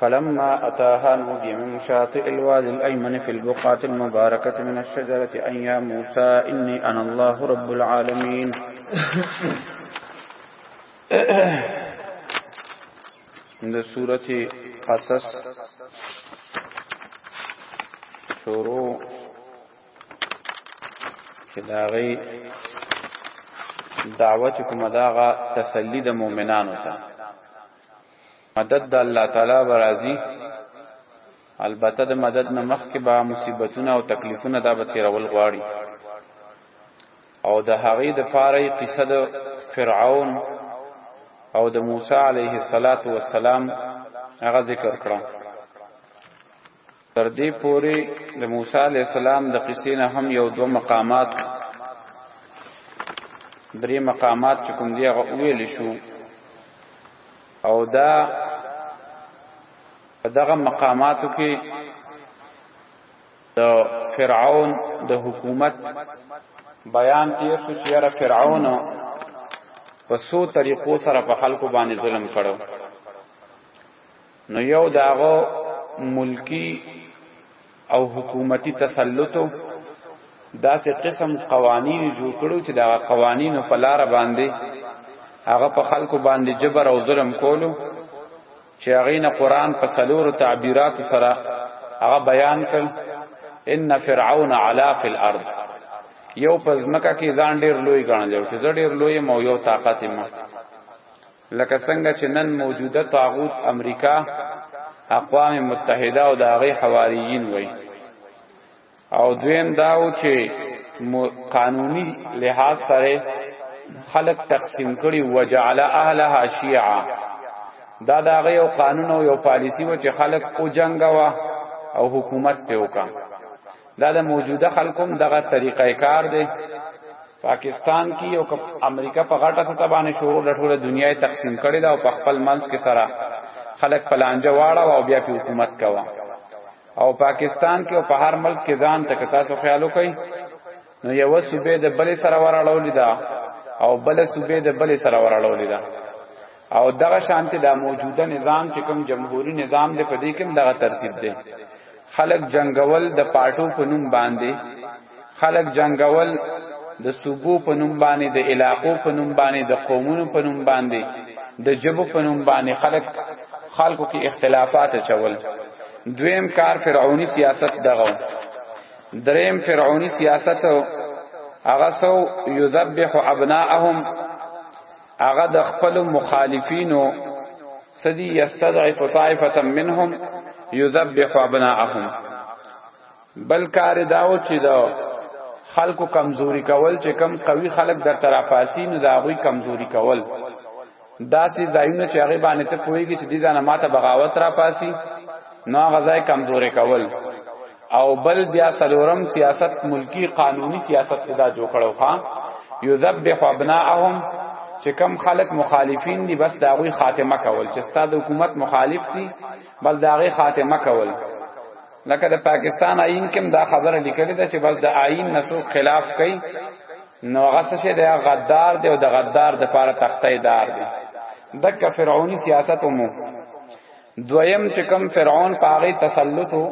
فلما أتاها نودي من شاطئ الوادي الأيمن في البقعة المباركة من الشجرة أن يا موسى إني أنا الله رب العالمين من سورة قصص شروع چې دا غي دعوت کوم داغه تسلی د مؤمنانو ته مدد د الله تعالی برازي البته د مدد نه مخکې به مصیبتونه او تکلیفونه دا به تیرول غواړي او د هغې د پاره قصه د فرعون او د موسی علیه السلام هغه ذکر کړه تر دې پورې د موسی علی السلام د قصې نه هم یو دوه مقامات درې مقامات چې کوم دی هغه ویل شو او دا په دغه مقاماتو کې د فرعون د حکومت بیان تیر شو چې را فرعون په سو طریقو سره په خلکو باندې ظلم کړو نو یو داغو ملکی او حکومتی تسلطو داسې قسم قوانین جوړ کړو چې دا قوانینو په لار باندې هغه په خلکو باندې جبر او ظلم کولو چې هغه نه قران په سلور تعبیرات سره هغه بیان کړ ان فرعون علا فی الارض یو پزمکه کې ځان ډیر لوی غاڼه جوړ چې ډیر لوی مو یو طاقت ما لکه څنګه چې نن موجوده طاغوت امریکا اقوام متحده او د هغې حواریین وایي او دویم دا و چې قانوني لحاظ سره خلق تقسیم کړي وجعل اهلها شیعا دا دا غي او قانون او یو پالیسی و چې خلق او جنگوا او حکومت په وکړه دا د موجوده خلکوم دغه طریقه کار دی پاکستان کې او امریکا په غټه سطح باندې شروع د ټوله دنیا تقسیم کړي دا او په خپل منځ کې سره خلک پلانجه واړه او بیا په حکومت کوا او پاکستان کې او په هر ملک کې ځان تک تاسو خیال وکړي نو یو صوبې د بلې سره وراړولې ده او بلې صوبې د بلې سره وراړولې ده او دغه شانته دا موجوده نظام چې کوم جمهوریت نظام دی په دې کې دغه ترتیب دی خلق جنگول د پارټو په نوم باندې خلق جنگول د صوبو په نوم باندې د علاقو په نوم باندې د قومونو په نوم باندې د جبو په نوم باندې خلق خلقو کې اختلافات چول دویم کار فرعونی سیاست دغه دریم فرعونی سیاست هغه سو یذبح ابناءهم هغه د خپل مخالفینو سدی یستضعف طائفه منهم یذبح ابناءهم بل کار داو چې دا خلکو کمزوري کول چې کم قوي خلک در طرفاسی نو دا غوي کمزوري کول دا سي ځایونه چې هغه باندې ته پويږي چې دي ځانه ماته بغاوت را پاسي نو غزای کمزوري کول او بل بیا سلورم سیاست ملکی قانونی سیاست دا جوړ کړو ها یذبح ابناءهم چې کم خلق مخالفین دي بس داغوی خاتمه کول چې ستاسو حکومت مخالف دي بل داغوی خاتمه کول لکه د پاکستان آئین کې دا خبره لیکلې ده چې بس د آئین نسو خلاف کوي نو هغه څه چې د غدار دی او د غدار د پاره تختې دار دی دک فرعونی سیاست مو دویم چې کوم فرعون په هغه تسلط وو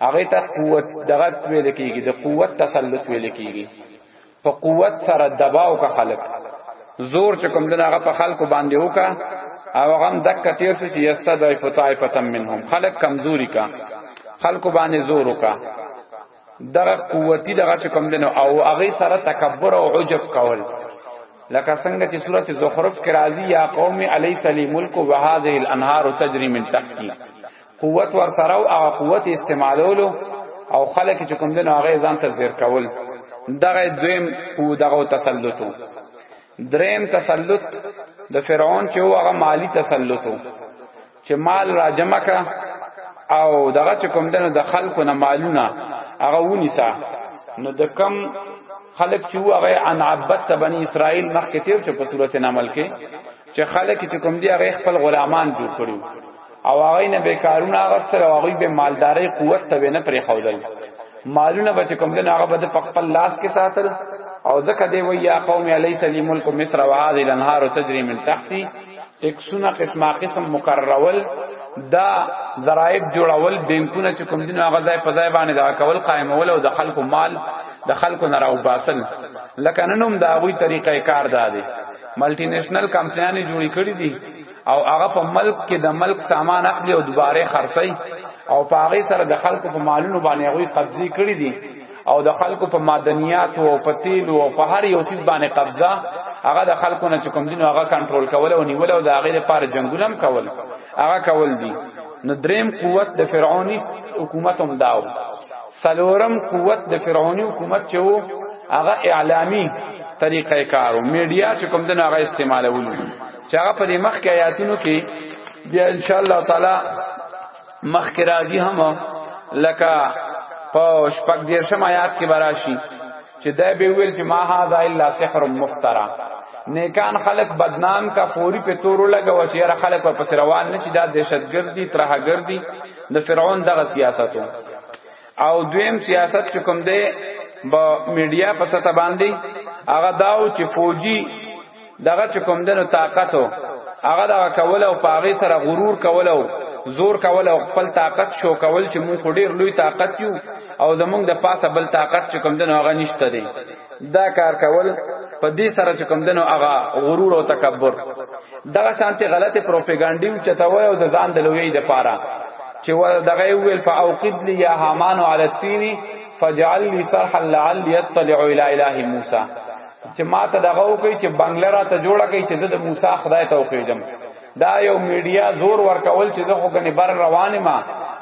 هغه ته قوت دغه ویل کیږي د قوت تسلط ویل کیږي په قوت سره دباو کا خلق زور چې کوم دغه هغه په خلکو باندې وکا او هغه دک تیر شو چې یستا دای پتاي پتم منهم خلق کمزوري کا خلکو باندې زور وکا دغه قوتي دغه چې کوم دنو او هغه سره تکبر او عجب کول لکه څنګه چې سورته زخرف کې راځي یا قوم علی سلی ملک و هذه الانهار تجری من تحتی قوت ور سره او هغه قوت استعمالولو او خلک چې کوم دنو هغه ځان ته زیر کول دغه دویم او دغه تسلطو دریم تسلط د فرعون چې هغه مالی تسلطو چې مال را جمع کا او دغه چې کوم دنو د خلکو نه مالونه هغه ونیسا نو د کم خلق چې هغه ان عبدت بنی اسرائیل مخکې تیر چې په صورت نمل کې چې خلک چې کوم دی هغه خپل غلامان جوړ کړو او هغه نه بیکارونه غستر او هغه به مالداري قوت ته نه پرې خودل مالونه بچ کوم دین هغه بده په خپل لاس کې ساتل او ځکه دی وی یا قوم الیس لی ملک مصر و هذه الانهار تجری من تحتی ټیکسونه قسمه قسم مقررول دا ضرائب جوړول بانکونه چې کوم دین هغه ځای په ځای باندې دا کول قائمول او د خلکو مال د خلکو نه راو باسل لکه ننوم دا وی طریقې کار دا دی ملټی نېشنل کمپنیانې جوړې کړې دي او هغه په ملک کې د ملک سامان اخلي او دوباره خرڅي او په هغه سره د خلکو په مالونو باندې هغه قبضه کړې دي او د خلکو په معدنیات او په تیل او په هر یو چیز باندې قبضه هغه د خلکو نه چکم دین هغه کنټرول کول او نیول او د هغه لپاره جنگولم کول هغه کول دي نو دریم قوت د فرعونی حکومت هم داو سلورم قوت د فرعونی حکومت چې وو هغه اعلامی طریقه کارو میډیا چې کوم دنه هغه استعمالول چې هغه په مخ کې آیاتونو کې بیا ان شاء الله تعالی مخک راضی هم لکا په شپږ دیر شم آیات کې براشي چې دا به ویل چې ما هاذا الا سحر مفترا نیکان خلق بدنام کا فوری په تورو لګا و چې را خلق په پس روان نه چې دا دهشتګردي ترهګردي د فرعون دغه سیاستو او دویم سیاست چې کوم دی با میډیا په ستا باندې هغه داو چې فوجي دغه چې کوم دنو طاقت او هغه دا کول او پاغه سره غرور کول او زور کول او خپل طاقت شو کول چې مونږ ډیر لوی طاقت یو او زمونږ د پاسه بل طاقت چې کوم دنو هغه نشته دی دا کار کول په دې سره چې کوم دنو هغه غرور او تکبر دغه شانته غلطه پروپاګاندا هم چتاوي او د ځان د لوی د پاره چې و دغه ویل فاوقد لي يا هامان على التين فجعل لي صرحا لعلي اطلع الى اله موسى چې ما ته دغه وکړي چې بنگله را ته جوړه کړي چې د موسی خدای ته وکړم دا یو میډیا زور ورکول چې زه خو غني بر روانه ما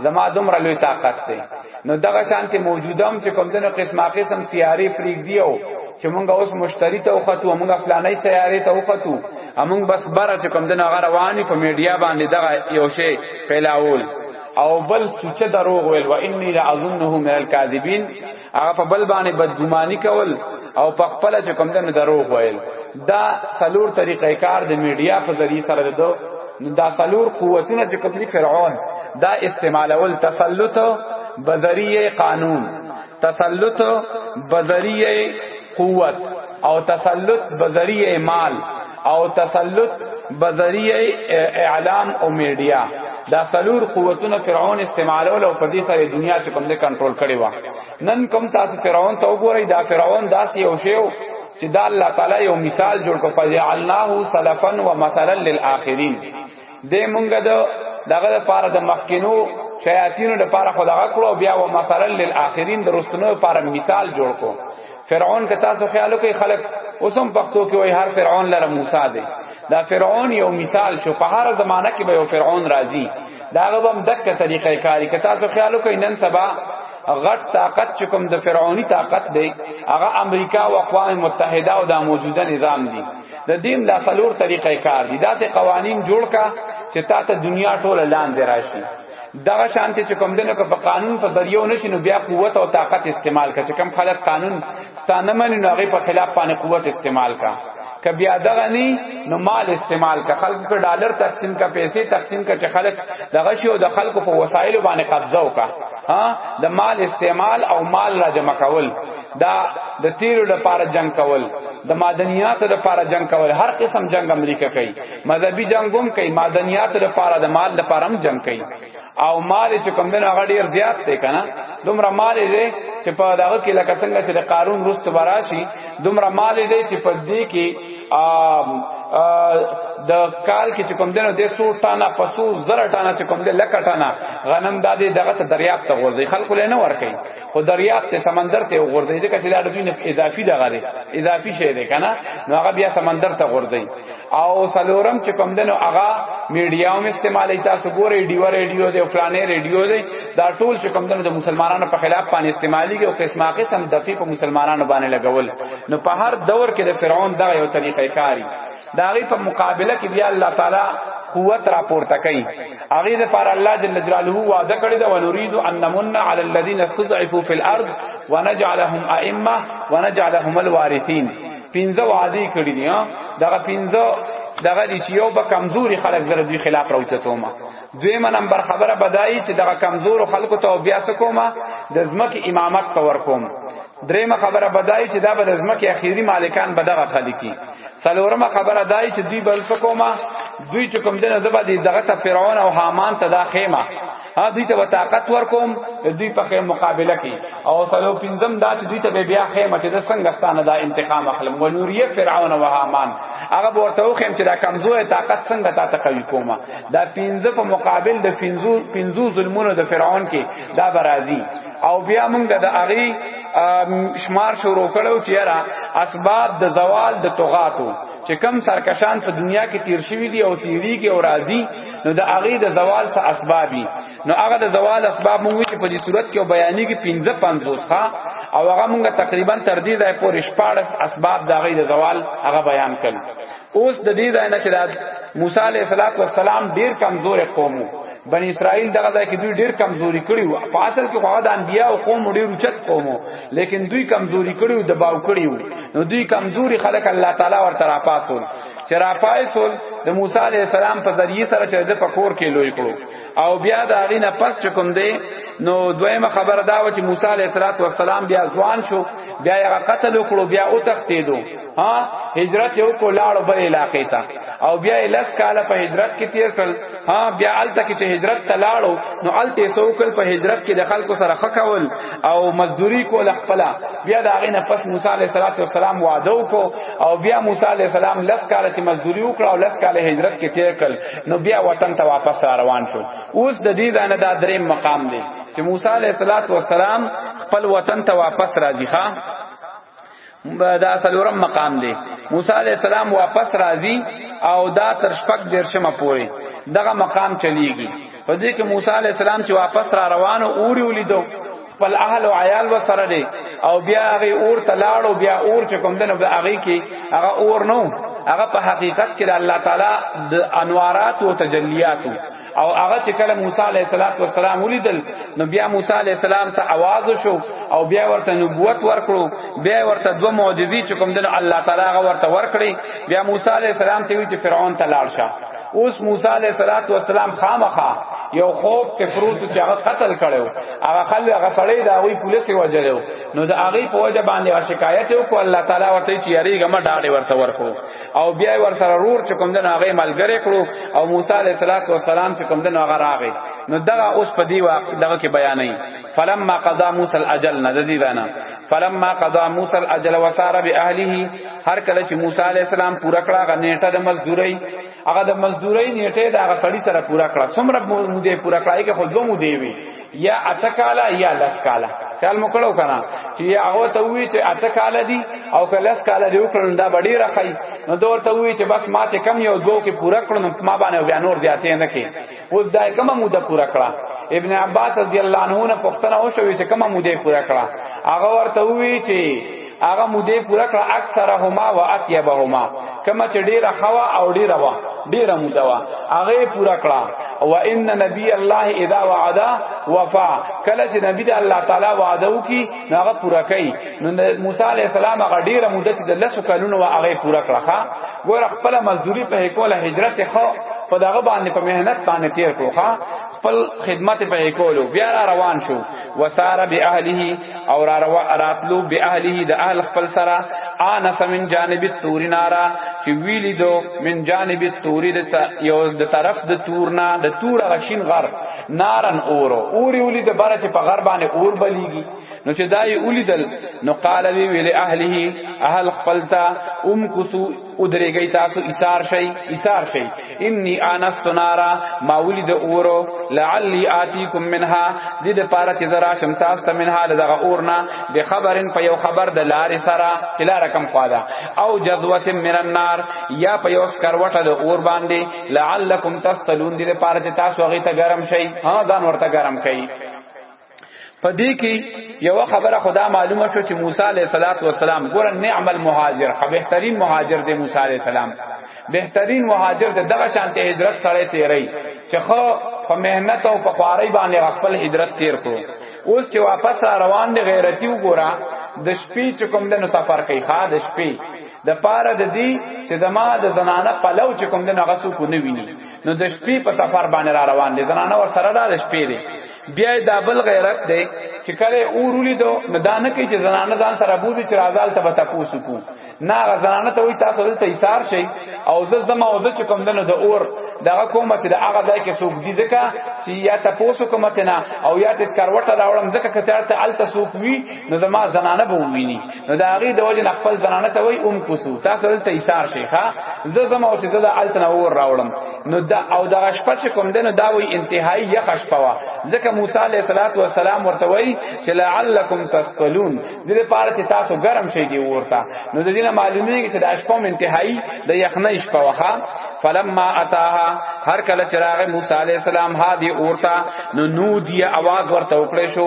زما دومره لوی طاقت دی نو دغه شان چې موجودم چې کوم دنه قسمه قسم سیاري پریګ دیو چې مونږ اوس مشتری ته وختو مونږ فلانې سیارې ته وختو مونږ بس بره چې کوم دنه رواني په میډیا باندې دغه یو شی پیلاول او بل سوچ دروغ ویل و انی لا اظنه من الکاذبین هغه په بل باندې بدګماني کول او په خپل چې کوم دنه درو ویل دا سلور طریقې کار د میډیا په ذریعہ سره دو دا سلور قوتونه چې کوم دي فرعون دا استعمالول تسلط بذریه قانون تسلط بذریه قوت او تسلط بذریه مال او تسلط بذریعه اعلام او میډیا دا سلور قوتونه فرعون استعمالول او په دې سره دنیا چې کوم دې کنټرول کړي وا نن کوم تاسو فرعون ته وګورئ دا فرعون داس یو شیو چې دا الله تعالی یو مثال جوړ کړ فجعلناه سلفا ومثلا للآخرین دې مونږ د دغه لپاره د مخکینو شیاطینو لپاره خو دغه کړو بیا و مثلا للآخرین درستنو لپاره مثال جوړ کو فرعون که تاسو خیالو کې خلق اوسم پښتو کې وای هر فرعون لره موسی دی دا فرعون یو مثال شو په هر زمانہ کې به یو فرعون راځي دا غوم دغه طریقې کاری که تاسو خیالو کې نن سبا غټ طاقت چې کوم د فرعونی طاقت دی هغه امریکا او اقوام متحده او دا موجوده نظام دی د دین دا څلور طریقې کار دي دا سه قوانین جوړ کا چې تا ته دنیا ټول لاندې راشي دا شانته چې کوم دنه په قانون په دریو نشي نو بیا قوت او طاقت استعمال کا چې کوم خلک قانون ستانه مني نو هغه په خلاف باندې قوت استعمال کا که بیا دغه نی نو مال استعمال کا خلق په ډالر تقسیم کا پیسې تقسیم کا چې خلق دغه شی او د خلکو په وسایلو باندې قبضه وکا ها د مال استعمال او مال را جمع کول دا د تیرو لپاره جنگ کول د معدنیاتو لپاره جنگ کول هر قسم جنگ امریکا کوي مذهبي جنگ هم کوي معدنیاتو لپاره د مال لپاره هم جنگ کوي او مال چې کوم دنه هغه ډیر زیات دی کنه دومره مال دی چې په دغه کې لکه څنګه چې د قارون رست براشي دومره مال دی چې په دې کې د کال کې چې کوم دنه د 100 ټانا پسو زره ټانا چې کوم دنه لکه ټانا غنم دادې دغه ته دریاب ته ورځي خلکو لې نه ورکي خو دریاب ته سمندر ته وغورځي ځکه چې دا د دوی نه اضافي دغه دی اضافي شی دی کنه نو هغه بیا سمندر ته غورځي او سلورم چې کوم دنو هغه میډیا هم استعمالي تاسو ګوري ډیو ریډیو دی او فلانه ریډیو دی دا ټول چې کوم دنو د مسلمانانو په خلاف باندې استعمالي او قسمه قسم دفي په مسلمانانو باندې لګول نو په هر دور کې د فرعون دغه یو طریقې کاری داغي په مقابله کې بیا الله تعالی قوت را پورته کوي هغه د پر الله جل جلاله وعده کړی دا ونريد ان نمن على الذين استضعفوا في الارض ونجعلهم ائمه ونجعلهم الوارثين پنځه وعده کړی دي دغه پنځه دغه دي چې یو به کمزوري خلک زره دوی خلاف راوچتو ما دویمه نمبر خبره بدایي چې دغه کمزور خلکو ته بیا سکوما د زمکه امامت تور کوم دریمه خبره بدای چې دا به د ځمکې اخیری مالکان به دغه خلکی څلورمه خبره دای چې دوی بل څه کومه دوی چې کوم دنه زبا دی دغه ته فرعون او حامان ته دا خیمه ها دوی ته طاقت ورکوم دوی په خیم مقابله کی او سلو پنځم دا چې دوی ته بیا خیمه چې د څنګه ستانه دا انتقام اخلم ونوریه فرعون او حامان هغه ورته خیم چې دا کمزوره طاقت څنګه تا تقوی کومه دا پنځه په مقابل د پنځو پنځو ظلمونو د فرعون کې دا برازي او بیا موږ د اغي شمار شروع کړو چې را اسباب د زوال د توغاتو چې کم سرکشان په دنیا کې تیر شوی دی او تیری کې او راضی نو د اغي د زوال څخه اسبابي نو هغه د زوال اسباب موږ چې په دې صورت کې بیانې کې 15 50 ښا او هغه موږ تقریبا تر دې ځای پورې 14 اسباب د اغي د زوال هغه بیان کړل اوس د دې ځای نه چې دا موسی علیه السلام ډیر کمزور قوم بنی اسرائیل دغه ځای کې دوی ډیر کمزوري کړي وو په اصل کې خو د انبیا او قوم ډیر اوچت قوم لیکن دوی کمزوري کړي او دباو کړي وو نو دوی کمزوري خلک الله تعالی ورته راپاسول چې راپاسول د موسی علیه السلام په ذریعہ سره چې د پکور کې لوی کړو او بیا دا غینه پس چې کوم دی نو دویمه خبر دا و چې موسی علیه السلام بیا ځوان شو بیا یې قتل وکړو بیا او تختیدو ها هجرت یو کو لاړ بل علاقې ته او بیا لس کاله په هجرت کې تیر کړ ها بیا الته کې چې هجرت ته لاړو نو الته سو کل په هجرت کې د خلکو سره خکول او مزدوری کول خپل بیا دا غینه پس موسی علیه السلام وعده کو او بیا موسی علیه السلام لس کاله چې مزدوری وکړه او لس کاله هجرت کې تیر کړ نو بیا وطن ته واپس روان شو اوس د دې ځای نه دا درې مقام دی چې موسی علیه السلام خپل وطن ته واپس راځي ښا دا سلورم مقام دی موسی علی السلام واپس راځي او دا تر شپږ درشمه پوري دغه مقام چلیږي په دې کې موسی علی السلام چې واپس را روانو اوري ولیدو خپل اهل او عیال و سره دی او بیا هغه اور تلاړو بیا اور چې کوم دنه هغه کې هغه اور نو هغه په حقیقت کې د الله تعالی د انوارات او تجلیات او هغه چې کله موسی علیه السلام ولیدل نو بیا موسی علیه السلام ته आवाज وشو او بیا ورته نبوت ورکړو بیا ورته دوه معجزې چې کوم دنه الله تعالی هغه ورته ورکړي بیا موسی علیه السلام ته وی چې فرعون ته لاړ شه اوس موسی علیہ الصلات والسلام خامخا یو خوب کې فروت چې هغه قتل کړو هغه خل هغه سړی دا وی پولیس وجلو نو دا هغه په وجه باندې شکایت وکړ الله تعالی ورته چې یری ګم ډاډه ورته ورکو او بیا ور سره رور چې کوم دن هغه ملګری کړو او موسی علیه السلام چې کوم دن هغه راغی نو دغه اوس په دی واقع دغه کې بیان نه فلما قضا موسی الاجل نه دی دانا فلما قضا موسی الاجل وسار باهله هر کله چې موسی علیه السلام پورا کړه غنیټه د مزدوري هغه د مزدوري نیټه د هغه سړی سره پورا کړه څومره مو دې پورا کړای کې خو دوه مو دی وی یا اتکالا یا لس کالا خیال مو کړو کنه چې هغه ته وی چې اتکالا دی او که لس کالا دی وکړل دا ډیر راخی نو دور ته وی چې بس ما چې کم یو دوه کې پورا کړم ما باندې بیا نور زیاتې نه کې اوس دا کومه موده پورا کړه ابن عباس رضی الله عنه نه پښتنه او شوې چې کومه موده پورا کړه هغه ورته وی چې هغه مودې پوره کړه اکثرهما واطيبهما کما چې ډیره خوا او ډیره وا ډیره موده وا هغه پوره کړه و ان نبی الله اذا وعد وفا کله چې نبی د الله تعالی وعده وکي هغه پوره کوي نو موسی علی السلام هغه ډیره موده چې د لسو کلونو وا هغه پوره کړه ښا ګور خپل مزدوری په کوله هجرت خو په دغه باندې په مهنت باندې تیر کړو ښا خپل خدمت په کولو بیا روان شو وساره به اهله او را روا راتلو به اهله د اهل خپل سره انا سمن جانب تور نارا چې ویلی دو من جانب تور د یو د طرف د تور نه د تور غشین غر نارن اورو اوري ولي د بره چې په غر باندې اور بلیږي نو چې دای اولیدل نو قال وی ویل اهله اهل خپلتا ام کوسو او درېږي تاسو ایثار شي ایثار شي انی انس تنارا ما ولید اورو لعلی آتیکم منها دې د پاره چې زرا شم تاسو ته منها دغه اورنا به خبرن په یو خبر د لارې سره چې لار کم خوادا او جذوه من النار یا په یو سکروټه د اور باندې لعلکم تستلون دې د پاره چې تاسو هغه ته ګرم شي ها ځان ورته ګرم کړئ په دې کې یو خبره خدا معلومه شو چې موسی علیه صلوات و سلام ګور نعم المهاجر خو بهترین مهاجر دی موسی علیه السلام بهترین مهاجر د دغه شانته هجرت سره تیری چې خو په مهنت او په خواري باندې خپل هجرت تیر کو اوس چې واپس را روان دی غیرتی وګورا د شپې چې کوم د سفر کوي ښا د شپې د پاره د دی چې د ما د زنانه پلو چې کوم د نغسو کو نه ویني نو د شپې په سفر باندې را روان دي زنانه ور سره د شپې دي بیا دا بل غیرت دی چې کله اورولې دو نه دانه کې چې زنانه ځان سره بوزي چې رازال ته وتا پوسو کو نه زنانه ته وي تاسو دلته ایثار شي او زه زما او زه چې کوم دنه د اور دغه کومه چې د هغه ځای کې سوق دي ځکه چې یا تاسو کومه نه او یا تاسو کاروټه راوړم ځکه کچارته الته سوق وی نو زما زنانه به وویني نو دا هغه د وجه خپل زنانه ته وای ام کوسو تاسو دلته ایثار شیخه زه زما او چې زه د التن اور راوړم نو دا او دا شپه چې کوم دنه دا وای انتهایی یخ شپه وا ځکه موسی علیه الصلاۃ والسلام ورته وای چې لعلکم تسقلون د دې پاره چې تاسو ګرم شئ دی ورته نو د دې نه معلومیږي چې دا شپه انتهایی د یخنۍ شپه وخه فلما اتاها هر کله چراغ موسی علیہ السلام ها دی اورتا نو نو دی आवाज ورته وکړې شو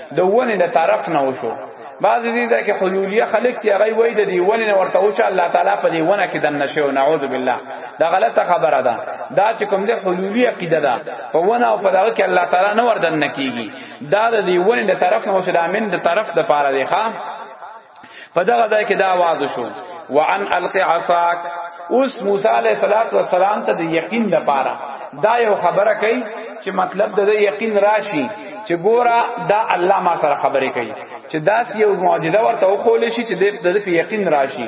د ونه د طرف نه وشو بعض دې دا کې حلولیه خلق تی هغه وای د دې ونه نه ورته وشه الله تعالی په دې ونه کې دن نشو نعوذ بالله دا غلطه خبره ده دا چې کوم دې حلولیه عقیده ده په ونه او په دغه کې الله تعالی نه وردن نکیږي دا د دې ونه د طرف نه وشه د امن د طرف د پاره دی ښا په دغه ځای کې دا आवाज شو وان الق عصاک اوس موسی علیہ الصلوۃ والسلام ته د یقین لپاره دا یو خبره کوي چې مطلب د یقین راشي چې ګوره دا الله ما سره خبرې کوي چې داس یو معجزه ورته وکول شي چې د یقین راشي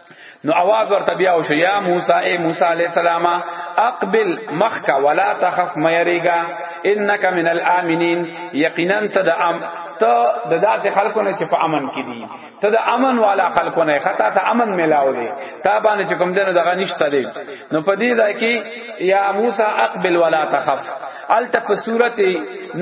نو आवाज ورته بیا وشو یا موسی اے موسی علیہ السلام اقبل مخک ولا تخف مریگا انک من الامنین یقینا تد ام ته د داسې خلکو نه چې په امن کې دي ته د امن والا خلکو نه خطا ته امن ملاو دي تا باندې چې کوم دنه دغه نشته دي نو په دې ځای کې یا موسی اقبل ولا تخف الته په صورت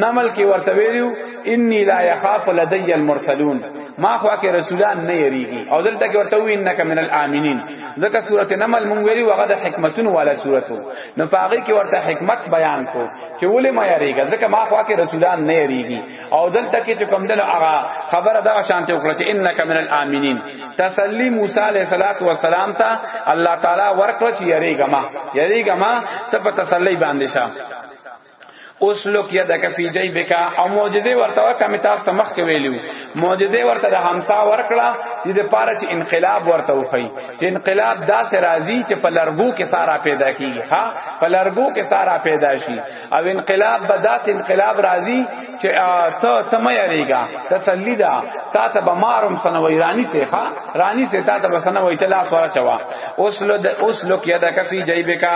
نمل کې ورته ویلو انی لا یخاف لدی المرسلون ما خو کې رسولان نه یریږي او دلته کې ورته وی انک من الامنین ځکه سورته نمل مونږ ویلي وغه د حکمتون والا سورته نو پاغه کې ورته حکمت بیان کو چې ولې ما یریږي ځکه ما خو کې رسولان نه یریږي او دلته کې چې کوم دل هغه خبره دا شانته وکړه چې انک من الامنین تسلی موسی علیہ الصلات والسلام ته الله تعالی ورکړه چې یریږي ما یریږي ما ته په تسلی باندې شه اوس لوک یدک فی جیبک او معجزه ورته کمی تاسو ته مخکې ویلو معجزه ورته د همسا ورکړه چې د پاره چې انقلاب ورته وخی چې انقلاب داسې راځي چې په لرګو کې سارا پیدا کیږي ها په لرګو کې سارا پیدا شي او انقلاب به داسې انقلاب راځي چې ته تمه یریګا تسلی دا تا ته بمارم سنوي رانی سه ها رانی سه تا ته بسنوي چې لاس ورا چوا اوس لو اوس لو کیا د کفي جیبکا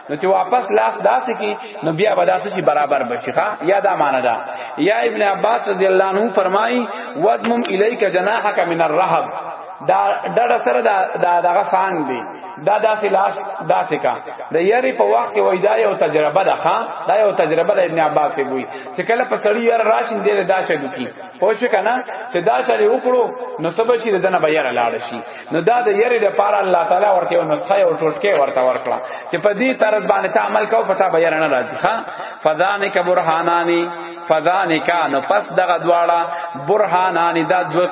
نو چې واپس لاس داسې کی نو بیا به داسې چې برابر بچی ښا یا دا معنا ده یا ابن عباس رضی الله عنه فرمای ودمم الیک جناحک من الرهب دا ډډه سره دا دا دغه سانګ دی دا داسې لاس داسې کا د یری په وخت کې وای دا یو تجربه ده ښا دا یو تجربه ده ابن عباس کې وای چې کله په سړی یار راشین دی دا چلو کی پوه شو کنه چې دا چلو وکړو نو سبا چې دنه بیا لاړ شي نو دا د یری د پاره الله تعالی ورته یو نسخه او ټوټکه ورته ورکړه چې په دې طرز باندې ته عمل کوو پتا به یره نه راځي ها فذانک برهانانی فذانک نو پس دغه دواړه برهانانی دا دو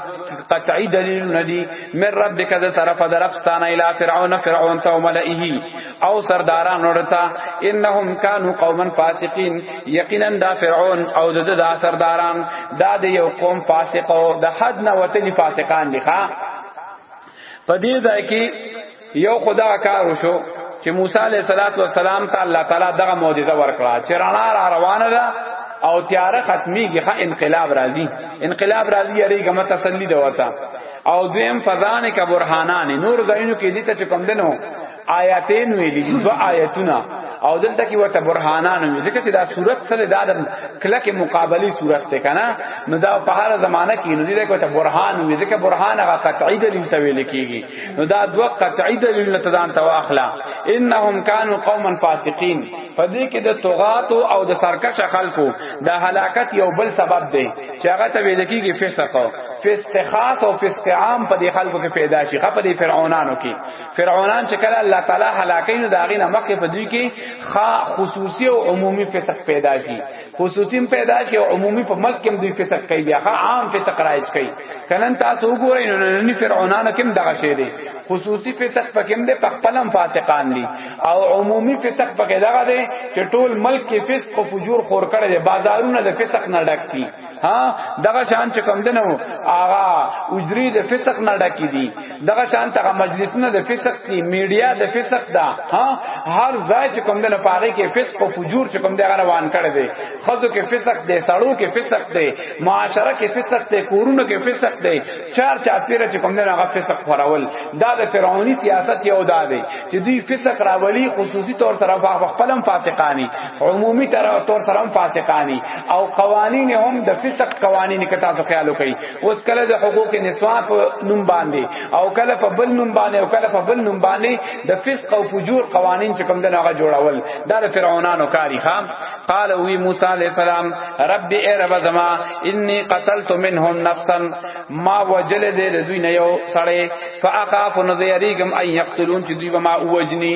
قطعی دلیل ندی من ربک ذ طرف درفستان الی فرعون فرعون تو ملئه او سرداران ورته انهم كانوا قوما فاسقين یقینا دا فرعون او د دا سرداران دا د یو قوم فاسق او د حد نه وتلی فاسقان دي ښا په دې ځای کې یو خدا کار وشو چې موسی علیه الصلاۃ والسلام ته الله تعالی دغه معجزه ورکړه چې رڼا را روانه ده او تیاره ختمیږي ښه انقلاب راځي انقلاب راځي یری ګمه تسلی ده ورته او دویم فزان کا برهانان نور زینو کې دي ته کوم دنو آیاتین ویلی دو آیتونه او دلته کې وته برهانان وی ځکه چې دا صورت سره دا د کلک مقابلی صورت ته کنه نو دا په هر زمانہ کې نو دې کوته برهان وی ځکه برهان هغه قطعی دلیل ته ویل کیږي نو دا دوه قطعی دلیل ته ځان ته واخلا انهم کانوا قوما فاسقین پدې کې د توغات او د سرکش خلکو د هلاکت یو بل سبب دی چې هغه ته ویل کیږي فسق فسق خاص او فسق عام په دې خلکو کې پیدا شي خپل فرعونانو کې فرعونان چې کله الله تعالی هلاکې نو داغې نه مخکې په دوی کې خا خصوصي او عمومي فسق پیدا شي خصوصي پیدا شي او عمومي په ملک کې دوی فسق کوي بیا خا عام فسق راځي کوي کنن تاسو وګورئ نو نن فرعونان کوم دغه شی دی خصوصي فسق پکې دی په خپلم فاسقان دي او عمومي فسق پکې دغه دی چې ټول ملک کې فسق او فجور خور کړي بازارونه د فسق نه ډک دي ها دغه شان چې کم دنو آغا اجری د فسق نه ډکی دي دغه شان ته مجلسونه د فسق دي میډیا د فسق دا ها هر ځای چې کم دنو پاره کې فسق او فجور چې کم دی روان کړي دي خزو کې فسق دي سړو کې فسق دي معاشره کې فسق دي کورونو کې فسق دي چار چا پیر چې کم دنو هغه فسق خورول دا د فرعونی سیاست یو دا دی چې دوی فسق راولي خصوصي تور سره په خپلم فاسقانی عمومي تر تور سره فاسقانی او قوانین هم د فسق قوانین کتا سو خیال کوي اوس کله د حقوق نسوا په نوم باندې او کله په بل نوم باندې او کله په بل نوم باندې د فسق او فجور قوانین چې کوم د هغه جوړول دا د فرعونانو کاری خام قال وی موسی علیہ السلام رب ای رب زما انی قتلت منهم نفسا ما وجل دې دوی نه یو سړی فاخاف نذیریکم ان یقتلون چې دوی ما وجنی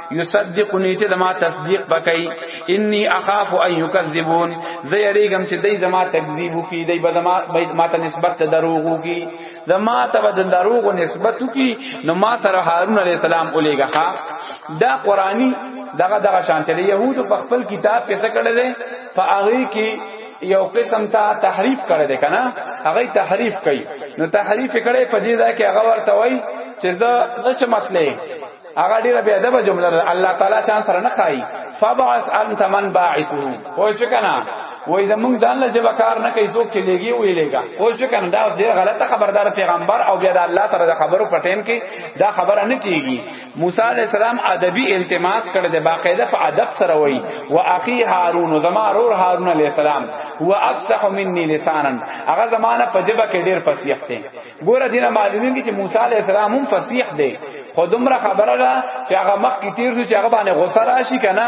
یصدقنی چې زما تصدیق وکړي انی اخاف ان یکذبون زه یریګم چې دای زما تکذیب وکړي دای به زما ما ته نسبت ته دروغ وکړي زما ته به دروغ نسبت وکړي نو ما سره هارون علی السلام الیګه دا قرآنی دغه دغه شانته یهود په خپل کتاب کې څه کړل دي په هغه کې یو قسم ته تحریف کړی دی کنه هغه تحریف کوي نو تحریف کړي په دې ځای کې هغه ورته وای چې زه د چمتلې هغه ډیره به ادب جمله ده الله تعالی چان سره نه خای فبعث انت من باعثهم خو شو کنه وای زمونږ ځان له جبا کار نه کوي څوک چې لګي وی لګا خو شو کنه دا ډیره غلطه خبردار پیغمبر او بیا د الله سره د خبرو پټین کې دا خبره نه کیږي موسی علی السلام ادبی التماس کړ د باقاعده په ادب سره وای او اخی هارون زما رور هارون علی السلام هو افصح مني لسانا هغه زمانہ په جبا کې ډیر فصیح دی ګوره دینه معلومیږي چې موسی علی السلام هم فصیح دی خو دومره خبره ده چې هغه مخ کې تیر شو چې هغه باندې غوسه راشي کنه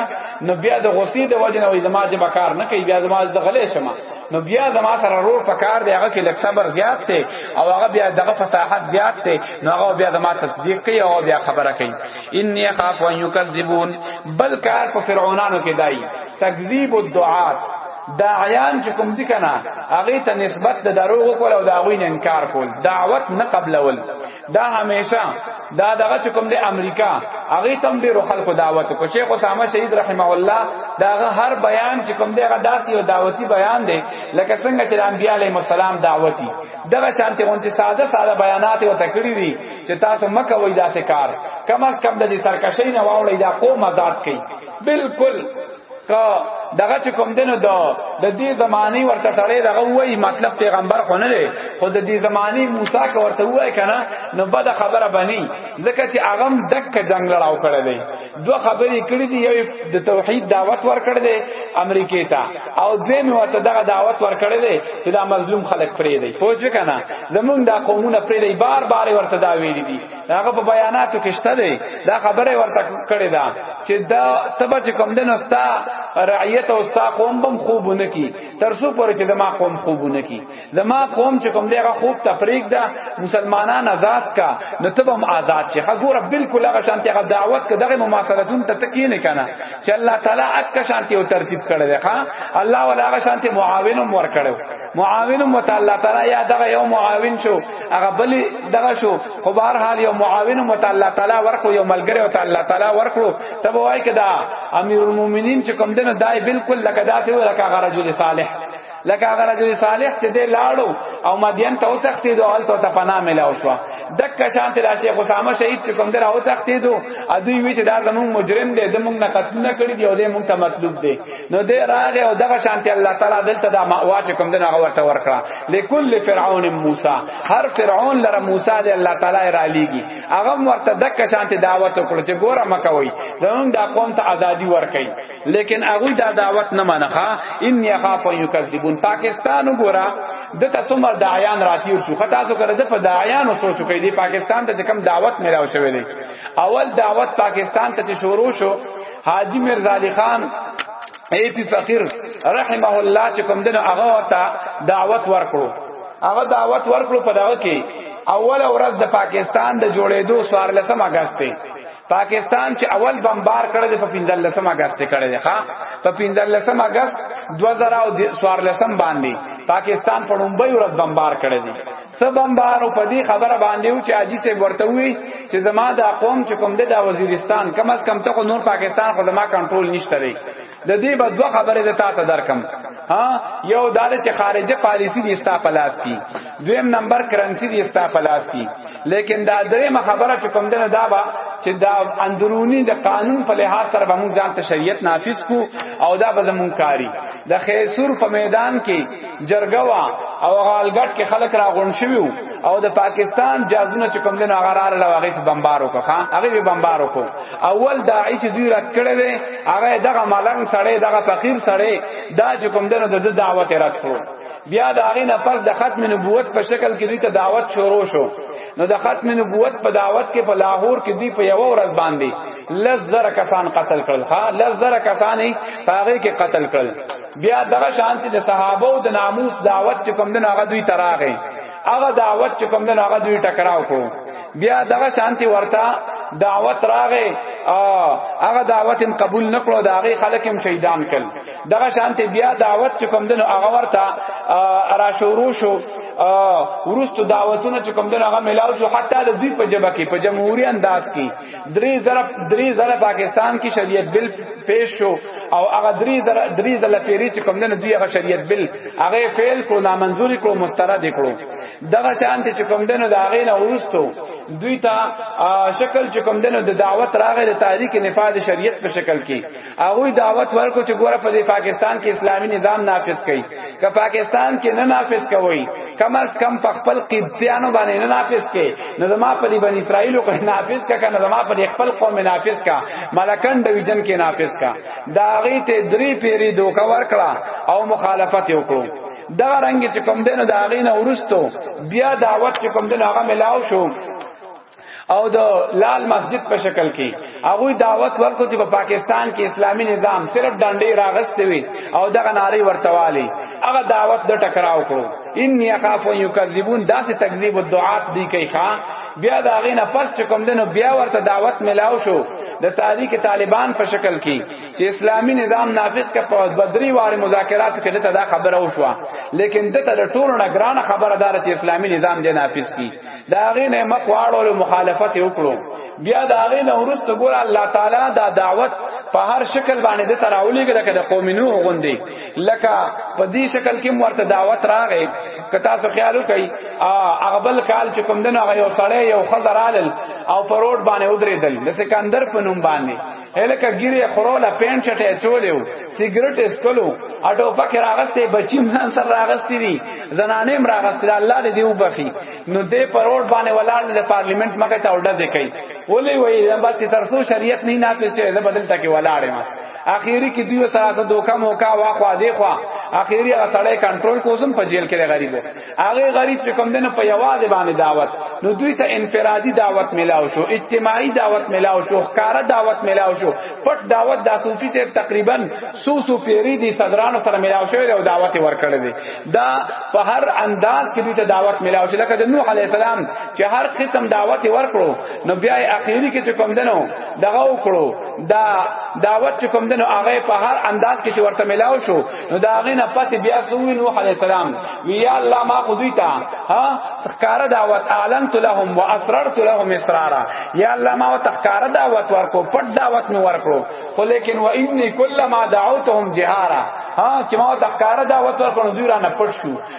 نو بیا د غوسې د وجه نه وي زما چې بکار نه کوي بیا زما د غلې شمه نو بیا زما سره رو پکار دی هغه کې لک صبر زیات دی او هغه بیا دغه فصاحت زیات دی نو هغه بیا زما تصدیق کوي او بیا خبره کوي انی خاف ان یکذبون بل کار په فرعونانو کې دای تکذیب الدعات داعیان چې کوم دي کنه هغه ته نسبت د دروغ کول او د هغه نه انکار کول دعوت نه قبلول دا همیشه دا دغه چې کوم د امریکا هغه تم ډیرو خلکو دعوت کو شیخ اسامه شهید رحمه الله داغه هر بیان چې کوم دغه داسې یو دعوتی بیان دی لکه څنګه چې انبیاء علیهم السلام دعوتی دغه شانته اونته ساده ساده بیانات او تکړی دي چې تاسو مکه وای داسې کار کم از کم د سرکشین واولې دا قوم آزاد کړي بالکل که دغه چې کوم دینو دا د دې زمانی ورته سره دغه وای مطلب پیغمبر خو نه دی خو د دې زمانی موسی که ورته وای کنه نو بد خبره بنی ځکه چې هغه دک جنگ لړاو کړی دی دوه خبرې کړې دي یو د توحید دعوت ورکړ دی امریکې ته او دویم ورته دغه دعوت ورکړ دی چې دا مظلوم خلک پرې دی پوه کنه زمونږ دا قومونه پرې دی بار بار ورته دا ویلي دي هغه په بیاناتو کې شته دی دا خبره ورته کړې ده چې دا تبه چې کوم دین استا رعیت او استا قوم بم خوبونه کی تر څو پر چې دما قوم خوبونه کی دما قوم چې کوم دی هغه خوب تفریق ده مسلمانان آزاد کا نو تبم آزاد چې حضور بالکل هغه شانتي هغه دعوت کې دغه مماثلتون ته تکیه نه کنه چې الله تعالی اک شانتي او ترتیب کړی دی ښا الله ولا هغه شانتي معاون هم ور کړو معاون مت الله تعالی یا دغه یو معاون شو هغه بل دغه شو خو بهر حال یو معاون مت الله تعالی ورکو یو ملګری او تعالی تعالی ورکو ته وای کدا امیر المؤمنین چې کوم دنه دای بالکل لکه داسې ولکه هغه رجل صالح لکه هغه رجل صالح چې دی لاړو او مدین ته وتښتید او هلته ته پناه ملاو شو دک شان ته راشي اسامه شهید چې کوم دره وتښتید ادي وی چې دا زمون مجرم دی زمون نه قتل نه کړی دی او دې مونږ ته مطلوب دی نو دې راغه او دغه شانتي الله تعالی دلته دا ماوا چې کوم دغه ورته ورکړه لکل فرعون موسی هر فرعون لره موسی دې الله تعالی را لېږي هغه ورته دک شانتي دعوت وکړه چې ګوره مکوي زمون دا قوم ته ازادي ورکړي لیکن هغه دا دعوت نه منخه ان يخاف يكذبون پاکستان وګوره د تاسومر داعیان راتی شو خطا سو کړه د په داعیان سوچ کوي دی پاکستان ته کوم دعوت ملاو شوی دی اول دعوت پاکستان ته شروع شو حاجی مرزا علی خان ای پی فقیر رحمه الله چې کوم دنه هغه ته دعوت ورکړو هغه دعوت ورکړو په دغه کې اول ورځ د پاکستان د جوړېدو سوار لسم اگست پاکستان چې اول بمبار کړی دی په 15 اگست کړی دی ښا په 15 اگست 2014 باندې پاکستان په لومبۍ ورځ بمبار کړی دی سبم بارو په دې خبره باندې و چې حاجی سه ورته وی چې زما د قوم چې کوم د وزیرستان کم از کم ته نور پاکستان خو ما کنټرول نشته لري د دې بس دوه خبره ده تا ته درکم ها یو دا چې خارجه پالیسی دي ستا پلاس کی دویم نمبر کرنسی دي ستا پلاس کی لیکن دا درې خبره چې کوم ده دا با چې دا اندرونی د قانون په لحاظ سره به موږ ځان ته شریعت نافذ کو او دا به زمونږ کاری د خیسور په میدان کې جرګه وا او غالګټ کې خلک راغون شویو او د پاکستان جازونه چې کوم دین هغه رااله هغه په بمبارو کو خان هغه به بمبارو کو اول داعی چې دوی رد کړي وي هغه دغه ملنګ سړی دغه فقیر سړی دا چې کوم دین د دعوت رد کړو بیا د هغه نه پس د ختم نبوت په شکل کې دوی ته دعوت شروع شو نو د ختم نبوت په دعوت کې په لاهور کې دوی په یو ورځ باندې لزر کسان قتل کړل ها لزر کسان هغه کې قتل کړل بیا دغه شانتی د صحابه او د ناموس دعوت چې کوم د هغه دوی تراغه هغه دعوت چې کوم د هغه دوی ټکراو کو بیا دغه شانتی ورته دعوت راغې هغه دعوت هم قبول نکړو دا هغه خلک هم شهیدان کړ دغه شانته بیا دعوت چې کوم دنو هغه ورته را شروع شو ورستو دعوتونه چې کوم دنو هغه ملاو شو حتی د دوی په جبه کې په جمهوریت انداز کې درې زره درې زره پاکستان کې شریعت بل پیش شو او هغه درې زره درې زره پیری چې کوم نه دوی هغه شریعت بل هغه فعل کو نامنظور کو مسترد کړو دغه شان چې کوم نه دا غین ورستو دوی ته شکل چې کوم نه د دعوت راغې د تحریک نفاذ شریعت په شکل کې هغه دعوت ورکو چې ګوره په پاکستان کې اسلامي نظام نافذ کړي که پاکستان کې نه نافذ کوي کم از کم په خپل قبطیانو باندې نه نافذ کړي نو زما په دې بنی اسرائیل کو نافذ کا کنه زما په خپل قوم نافذ کا ملکن ډیویژن کې نافذ کا دا غي ته درې پیری دوکا ورکړه او مخالفت وکړو دا رنگ چې کوم دینو دا غینه ورستو بیا دعوت چې کوم دینو هغه ملاو شو او د لال مسجد په شکل کې هغه دعوت ورکو چې په پا پاکستان کې اسلامی نظام صرف ډنډې راغستې وي او دغه ناری ورتوالي هغه دعوت د ټکراو کړو ان یخاف یکذبون داسې تکذیب الدعات دی کوي ښا بیا دا غینه پس چې کوم دنو بیا ورته دعوت ملاو شو د تاریخ طالبان په شکل کې چې اسلامی نظام نافذ کا په بدري واره مذاکرات کې دته دا خبره وشوه لیکن دته د ټولو نه ګران خبردار چې اسلامی نظام دې نافذ کی دا غي نه مخواړو مخالفت وکړو بیا دا غي نه ورست ګور الله تعالی دا دعوت په هر شکل باندې د تراولي کې لکه د قوم نوح غوندي لکه په دې شکل کې مرته دعوت راغې کتا سو خیال کوي اغبل کال چې کوم دنه یو سړی یو خزر آلل او پروت باندې ودرېدل د سکندر په نوم باندې الکه ګیره خروله پینټ چټه چولیو سیګریټ اسکلو اټو پکې راغسته بچی مان سره راغستی دي زنانې هم راغستی الله دې دیو بخي نو دې پروړ باندې ولاړ د پارلیمنت مکه ته اورډه دی کوي ولې وایي دا بس ترسو شریعت نه نافذ شي دا بدل تکي ولاړ ما اخیری کې دیو سره دوکا موکا واخوا دی خوا اخیری هغه سړی کنټرول کوسم په جیل کې غریب هغه غریب چې کوم دنه په یوازې باندې دعوت نو دوی ته انفرادي دعوت ملاو شو اجتماعي دعوت ملاو شو ښکارا دعوت ملاو شو پټ دعوت د صوفي صاحب تقریبا سو سو پیری دي صدرانو سره ملاو شوی او دعوت ورکړی دی دا په هر انداز کې دوی ته دعوت ملاو شو لکه د نوح علی السلام چې هر قسم دعوت ورکړو نو بیا اخیری کې چې کوم دنو دغه وکړو دا دعوت چې کوم دنو هغه په هر انداز کې ورته ملاو شو نو دا غي نه پاتې بیا سوې نوح علی السلام وی یا الله ما خو دوی ته ها تخکار دعوت اعلنت لهم واسررت لهم اسرارا یا الله ما تخکار دعوت ورکو پټ دعوت نو ورکو خو لیکن و انی کلم دعوتهم جهارا ها چې ما تخکار دعوت ورکو دوی را نه پټ شو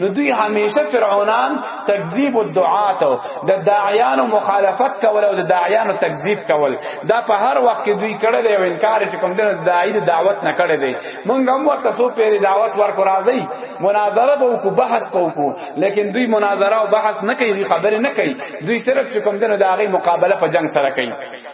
نو دوی همیشه فرعونان تکذیب الدعات د داعیانو مخالفت کول او د داعیانو تکذیب کول دا په هر وخت کې دوی کړه دی او انکار چې کوم دنه داعی د دعوت نه کړه دی مونږ هم ورته سو پیری دعوت ورکو راځي مناظره به کو بحث کو کو لیکن دوی مناظره او بحث نه کوي خبره نه کوي دوی صرف چې کوم دنه داغي مقابله په جنگ سره کوي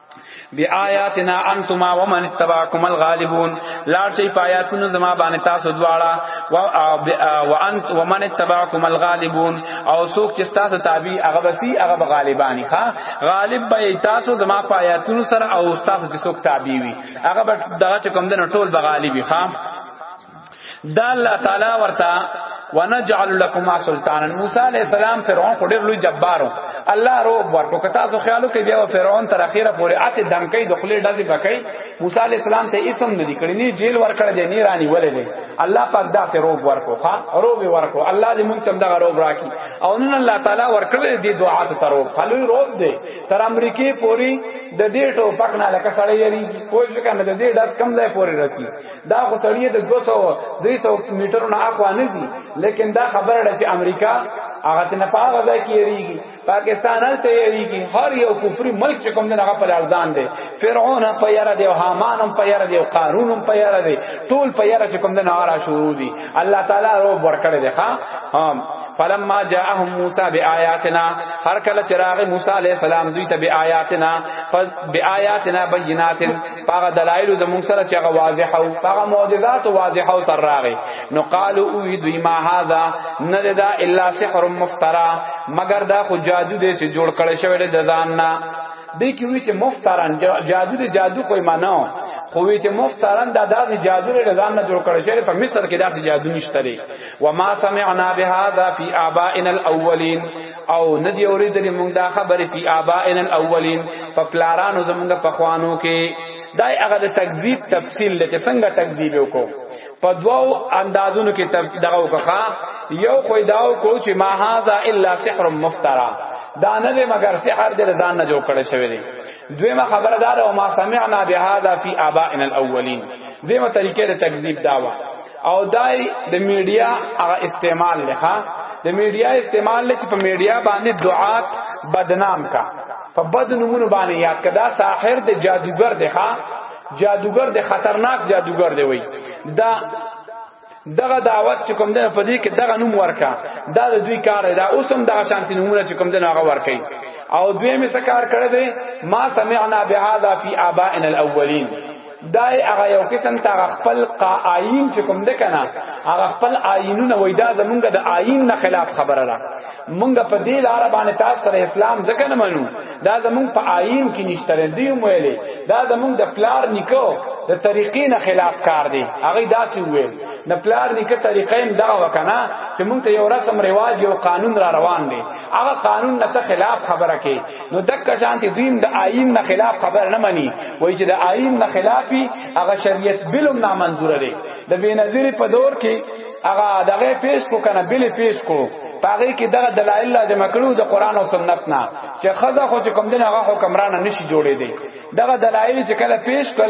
بیااتنا انتما ومن تبعکم الغالبون لار شي پایاتونو زما باندې تاسو دواړه او انت ومن تبعکم الغالبون او څوک چې تاسو تابع هغه بسی هغه غالبانی ها غالب به تاسو زما پایاتونو سره او تاسو چې څوک تابع وي هغه به دغه کوم دنه ټول به غالبي ها دا الله تعالی ورته ونجعل لكم سلطانا موسی علیہ السلام فرعون خو ډیر لوی جبارو الله رو ورکو کتا سو خیالو کې بیا فرعون تر اخیره پورې اته دمکې د خپل ډزې بکې موسی علیہ السلام ته اسم نه لیکړي نه جیل ورکړ دی نه رانی ولې دی الله پاک دا سه رو ورکو ها رو به ورکو الله دې مونږ تم دا رو راکی او نن الله تعالی ورکړ دې دعا ته ترو خلوی رو دې تر امریکې پوری د دې ټوپک نه لکه سړی یری کوی څه کنه د دې ډز کم ځای پوری رسی دا خو سړی د 200 300 میټر نه اقوا نه زی لیکن دا خبره ده چې امریکا هغه ته نه پاغه ځای کیږي پاکستان هل تیریږي هر یو کفري ملک چې کوم نه هغه پر ارزان دی فرعون هم پیاره دی او حامان هم پیاره دی او قارون هم پیاره دی ټول پیاره چې کوم نه را شروع دي الله تعالی رو ورکړي دی ها فلما جاءهم موسی بیااتنا هر کله چراغ موسی علیہ السلام دوی ته بیااتنا بیااتنا بینات هغه دلایل زموږ سره چې هغه واضح او هغه معجزات واضح او سر راغی نو قالو او دوی ما هاذا نه دا الا سحر مفترا مگر دا خو جادو دی چې جوړ کړی شوی دی د ځان نه دې کې وی چې مفتران جادو دی جادو کوئی معنی خو وی چې مفتران دا داسې جادو لري ځان نه جوړ کړی شوی په مصر کې داسې جادو نشته لري و ما سمعنا بهذا فی آبائنا الاولین او ندی اوریدلې مونږ دا خبره پی آبائنا الاولین په پلارانو زمونږ په خوانو کې دای هغه د تکذیب تفصیل لته څنګه تکذیب وکړو په دواو اندازونو کې دغه وکړه یو خو داو کو چې ما هاذا الا سحر مفترا دا نه مگر سحر دې ځان نه جوړ کړی شوی دی دویمه خبره دا ده ما سمعنا بهذا فی آبائنا الاولین دیمه طریقې د تکذیب داوا او دای د میډیا هغه استعمال لخوا د میډیا استعمال لچ په میډیا باندې دعات بدنام کا په بد نمونه باندې یاد کدا ساحر د جادوګر دی ښا جادوګر د خطرناک جادوګر دی وای دا دغه دعوت چې کوم ده په دې کې دغه نوم ورکا دا د دوی کار دی دا اوس هم دغه شانتي نمونه چې کوم ده هغه ورکي او دوی مې سکار کړی دی ما سمعنا بهذا فی آبائنا الاولین دا هغه یو قسم تا خپل قائین چې کوم ده کنه هغه خپل آئینونه وای دا زمونږ د آئین نه خلاف خبره ده مونږ په دې لار باندې تاسو سره اسلام ځکه نه منو دا زمونږ په آئین کې نشته دی ویلې دا زمونږ د پلار نکو د طریقې نه خلاف کار دی هغه داسې ویل نه پلار نکه طریقې هم دا وکنه چې مونږ ته یو رسم رواج یو قانون را روان دی هغه قانون نه ته خلاف خبره کې نو دک شانتي دین د آئین نه خلاف خبر نه مني وایي چې د آئین نه خلافي هغه شریعت بلوم نامنظور دی د بنظیر په دور کې هغه دغه پیش کو کنه بل پیش کو پاره کې دغه دلایل لازم کړو د قران او سنت نه چې خزه خو چې کوم دین هغه حکمران نشي جوړې دي دغه دلایل چې کله پیش کړ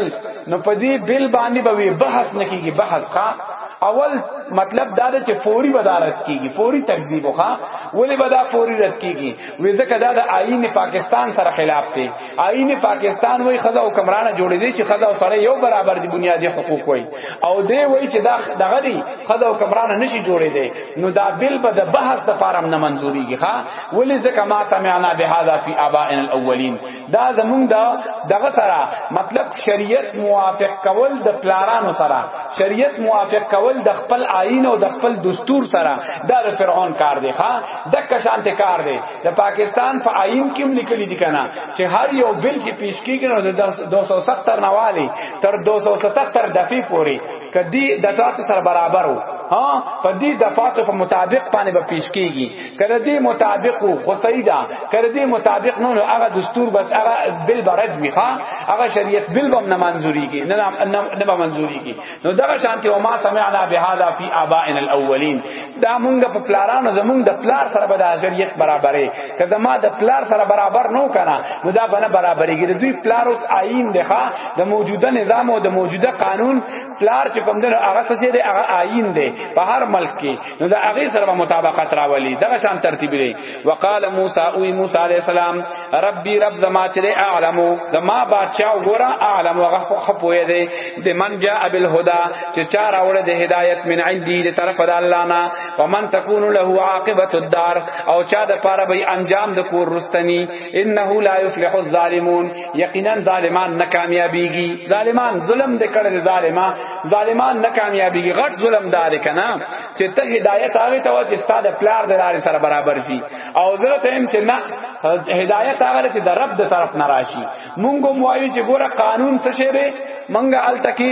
نو په دې بل باندې به وی بحث نکېږي بحث ښا اول مطلب دا چې فوري بدارت کیږي فوري تکذیب وکړه ولی بدا فوري رد کیږي وې ځکه دا د آئین پاکستان سره خلاف دی آئین پاکستان وای خدا او کمرانه جوړې دي چې خدا او سړی یو برابر دي بنیادی حقوق وای او دی وای چې دا دغه دي خدا او کمرانه نشي جوړې دي نو دا بل به د بحث د فارم نه منزوريږي ها ولې ځکه ما سمعنا بهذا فی آبائنا الاولین دا زمونږ دا دغه سره مطلب شریعت موافق کول د پلارانو سره شریعت موافق کول د خپل آئین او د خپل دستور سره دا د فرعون کار دی ها د کشانته کار دی د پاکستان په آئین کې لیکل دي کنه چې هر یو بل چې پیش کیږي نو د 270 نوالی تر 277 دفعې پوري کدی د تاسو سره برابر وو ها په دې دفعات په مطابق باندې به پیش کیږي کله دې مطابق خو صحیح ده کله دې مطابق نو هغه دستور بس هغه بل برد میخه هغه شریعت بل بم نه منزوري کی نه نه منزوري کی نو دغه شانتی او ما سمعنا بهذا فی آبائنا الاولین دا مونږ په پلارانو زمونږ د پلار سره به د اجریت برابرې که زما د پلار سره برابر نو کنه نو دا بنه برابرېږي د دوی پلار اوس آئین دی ښا د موجوده نظام او د موجوده قانون پلار چې کوم دنو هغه څه دی هغه آئین دی په هر ملک کې نو دا هغه سره مطابقت راولي دغه شان ترتیب دی وقال موسی او موسی علیہ السلام ربی رب زما چې اعلمو زما بادشاہ وګورا اعلم هغه خپوی دی د من جاء بالهدى چې چار اوره د هدایت من عندي د طرف د الله نه ومن تكون له عاقبت الدار او چا د پاره به انجام د کور رستنی انه لا يفلح الظالمون یقینا ظالمان ناکامیابیږي ظالمان ظلم د کړه ظالما ظالمان ناکامیابیږي غټ ظلم دار کنا چې ته هدایت هغه ته وا چې ستاد پلار د لارې سره برابر شي او زه ته هم چې نه هدایت هغه چې د رب د طرف نه راشي مونږ هم وایو چې ګوره قانون څه شی دی مونږ الته کې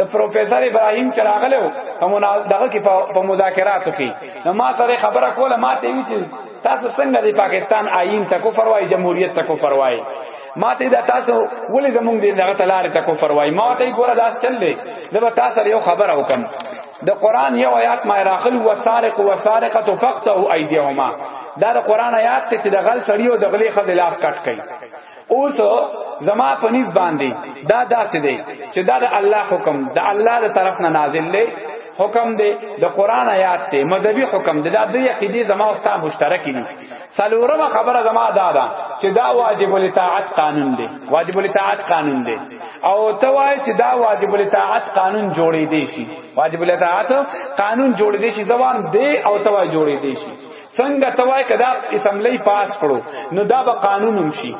د پروفیسور ابراهیم چراغلو هم دغه کې په مذاکراتو کې نو ما سره خبره کوله ما ته وی چې تاسو څنګه د پاکستان آئین ته کو فرواي جمهوریت ته کو فرواي ما ته دا تاسو ولې زمونږ دین دغه تلار ته کو فرواي ما ته ګوره داس چللې دا تاسو یو خبره وکم د قران یو آیات ما راخل وسارق وسارقه فقطه ایدیهما دا د قران آیات ته چې د غل سړی او د غلې خدای لاس کټ کړي اوس زما په نس باندې دا داسې دی چې دا د الله حکم د الله د طرف نه نازل دی حکم دی د قران آیات دی مذهبي حکم دی دا د عقیده زما او ستا مشترک دي سلورمه خبره زما دا ده چې دا واجب الاطاعت قانون دی واجب الاطاعت قانون دی او ته وای چې دا واجب الاطاعت قانون جوړې دی شي واجب الاطاعت قانون جوړې دی شي ځوان دی او ته وای جوړې دی شي څنګه ته وای کدا اسمبلی پاس کړو نو دا به قانون هم شي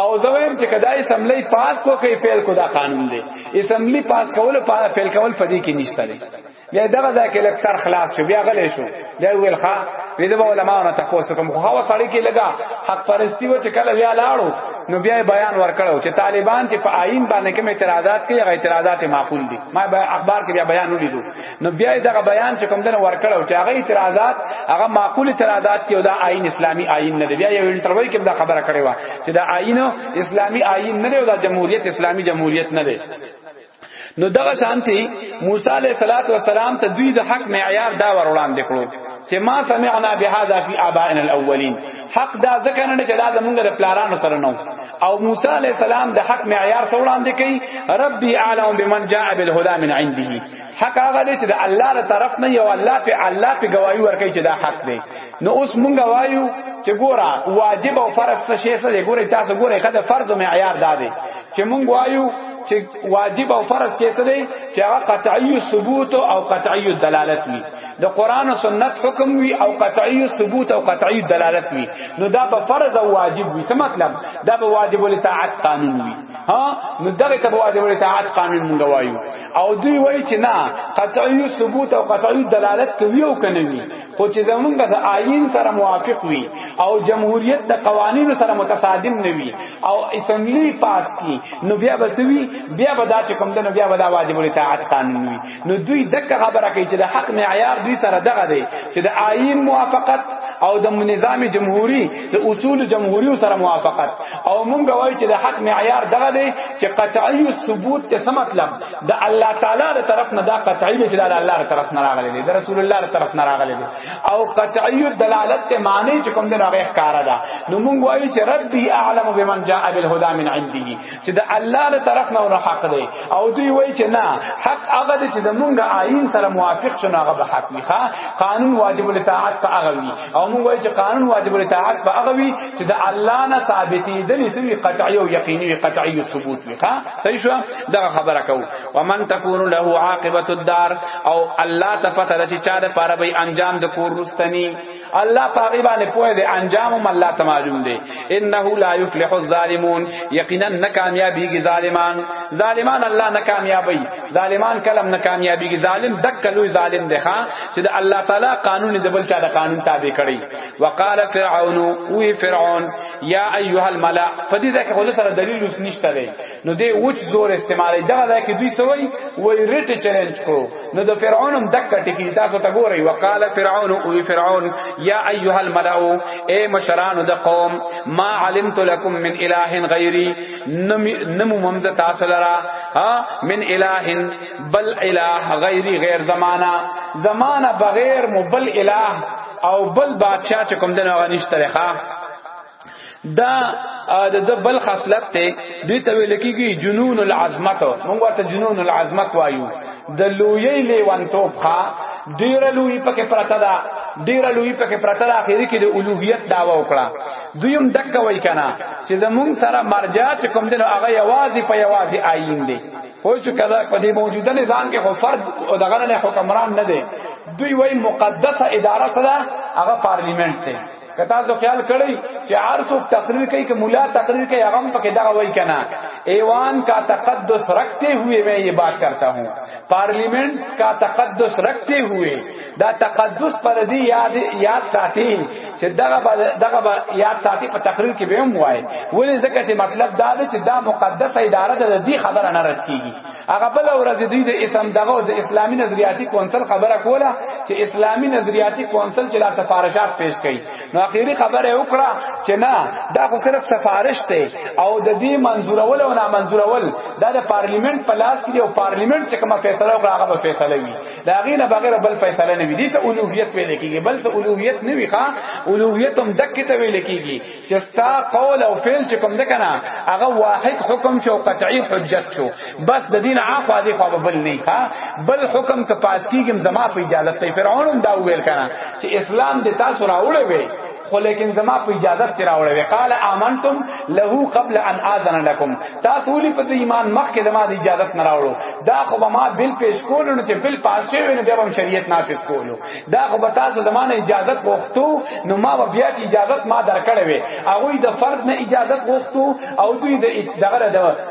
او زویم چې کدا اسمبلی پاس کو کوي پیل کو دا قانون دی اسمبلی پاس کول پیل کول فدی کې نشته بیا دغه ځای کې لک سر خلاص شو بیا غلې شو بیا ویل ښا وې د علماء نه تاسو کوم خو هوا سړی کې لگا حق پرستی و چې کله بیا لاړو نو بیا بیان ورکړو چې طالبان چې په آئین باندې کوم اعتراضات کوي هغه اعتراضات معقول دي ما به اخبار کې بیا بیان ولیدو نو بیا دغه بیان چې کوم دنه ورکړو چې هغه اعتراضات هغه معقول اعتراضات کې دا آئین اسلامي آئین نه دی بیا یو انټرویو کې دا خبره کړې و چې دا آئین اسلامي آئین نه دی او دا جمهوریت اسلامي جمهوریت نه دی نو دغه شانتی موسی علیہ الصلوۃ والسلام ته دوی د حق معیار دا ور وړاندې کړو چې ما سمعنا بهذا فی آبائنا الاولین حق دا ځکه نه چې دا زمونږ د پلارانو سره نو او موسی علیہ السلام د حق معیار ته وړاندې کړي ربي اعلم بمن جاء بالهدى من عنده حق هغه چې د الله تر طرف نه یو الله په الله په گواہی ورکړي چې دا حق دی نو اوس مونږ وایو چې ګوره واجب او فرض څه شی څه دی ګوره تاسو ګوره خدای فرض او معیار دا دی چې مونږ وایو چې واجب او فرض کې څه دی چې هغه قطعی ثبوت او قطعی دلالت وي د قران او سنت حکم وي او قطعی ثبوت او قطعی دلالت وي نو دا به فرض او واجب وي څه مطلب دا به واجب ول اطاعت قانون وي ها نو دغه ته واجب ول اطاعت قانون مونږ وایو او دوی وایي چې نه قطعی ثبوت او قطعی دلالت کوي او کنه وي خو چې زمونږ د آئین سره موافق وي او جمهوریت د قوانینو سره متصادم نه وي او اسمبلی پاس کی نو بیا بسوي بیا به دا چې کوم د نو بیا به دا واجب الاطاعت قانون وي نو دوی دغه خبره کوي چې د حق معیار دوی سره دغه دی چې د آئین موافقت او د نظام جمهوری د اصول جمهوری سره موافقت او مونږ وایو چې د حق معیار دغه دی چې قطعی ثبوت ته څه مطلب د الله تعالی تر طرف نه دا قطعی دی چې د الله تر طرف نه راغلی دی د رسول الله تر طرف نه راغلی دی او قطعی دلالت ته معنی چې کوم دی راغی ښکارا ده نو موږ وایو چې ربي اعلم بمن جاء بالهدى من عنده چې د الله تر طرف نه ور حق دی او دوی وایي چې نه حق هغه دی چې د موږ آئین سره موافق شنه هغه به حق وي قانون واجب الاطاعت په هغه وي او موږ وایو چې قانون واجب الاطاعت په هغه وي چې د الله نه ثابتې دلی سوي قطعی او یقیني قطعی ثبوت وي ښا صحیح شو دا خبره کو ومن تكون له عاقبه الدار او الله ته پته رسی چا د پاره به انجام د کور رستنی الله پاغي باندې پوهه د انجام هم الله ته معلوم دی انه لا يفلح الظالمون یقینا ناکامیابیږي ظالمان ظالمان الله ناکامیابی ظالمان کلم ناکامیابیږي ظالم دکلو ظالم دی ښا چې د الله تعالی قانون د بل چا د قانون تابع کړي وقال فرعون او فرعون یا ایها الملأ فدې ځکه خو سره دلیل اوس نشته نو دی وچ زور استعمالي دا دا کې دوی سوي وای ریټ چیلنج کو نو د فرعون هم دک ټکی تاسو ته ګوري وقال فرعون او فرعون یا ایها الملأ اے مشران د قوم ما علمت لكم من اله غیری نم ممز تاسو لرا ها من اله بل اله غیری غیر زمانہ زمانہ بغیر مبل اله او بل بادشاہ چکم دنه غنیشتره ښا دا د بل خاصلت ته دوی ته ویل کیږي جنون العظمت موږ ته جنون العظمت وایو د لوی لیوانتوب ښا ډیر لوی پکې پرته ده ډیر لوی پکې پرته ده اخیری کې د اولوہیت داوا وکړه دویم دک وای کنه چې زمون سره مرجع چې کوم دنو هغه یوازې په یوازې آئین دی خو چې کله په دې موجوده نظام کې خو فرد او دغه نه حکمران نه دی دوی وای مقدسه اداره سره هغه پارلیمنت دی که تاسو خیال کړئ چې هر څوک تقریر کوي که مولا تقریر کوي هغه هم پکې دا وایي کنه ایوان کا تقدس رکھتے ہوئے میں یہ بات کرتا ہوں پارلیمنٹ کا تقدس رکھتے ہوئے دا تقدس پر دی یاد یاد ساتي چې دغه دغه یاد ساتي په تقریر کې به هم وایي ولې ځکه چې مطلب دا دی چې دا مقدسه اداره ده د دې خبره نه رد کیږي هغه بل ورځ دوی د اسلام دغه د اسلامي نظریاتي کونسل خبره کوله چې اسلامي نظریاتي کونسل چې لا سفارشات پیش کړي نو اخیری خبره وکړه چې نه دا خو صرف سفارش دی او د دې منزورول او نامنزورول دا د پارلیمنت په لاس کې دی او پارلیمنت چې کومه فیصله وکړه هغه به فیصله وي دا غینه بغیر بل فیصله نه وي دي ته اولویت ویل کیږي بل څه اولویت نه وي ښا اولویت هم دکې ته ویل کیږي چې ستا قول او فعل چې کوم دکنه هغه واحد حکم شو قطعی حجت شو بس د دین عاقه دی خو بل نه ها بل حکم ته پاس کیږم زما په اجازه ته فرعون هم دا ویل کنه چې اسلام د تاسو راوړې وي خو لیکن زما په اجازه ته راوړې وي قال امنتم له قبل ان اذن لكم تاسو ولي په ایمان مخکې زما د اجازه نه راوړو دا خو ما بل پیش کولو چې بل پاس شوی نه دی شریعت نافذ کولو دا خو به تاسو د مانه اجازه غوښتو نو ما به بیا چې اجازه ما درکړې وي هغه د فرد نه اجازه غوښتو او دوی د دغه